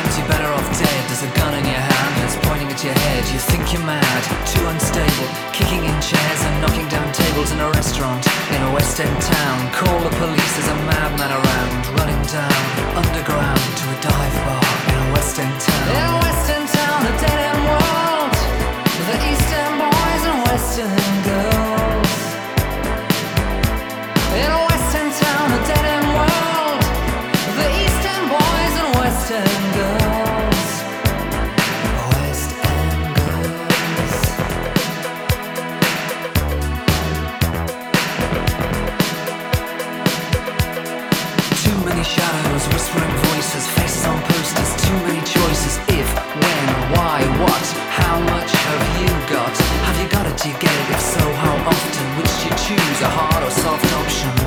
Sometimes you're better off dead. There's a gun in your hand and it's pointing at your head. You think you're mad, too unstable, kicking in chairs and knocking down tables in a restaurant in a West End town. Call the police, there's a madman around, running down underground to a dive bar in a West End town. heart or soft option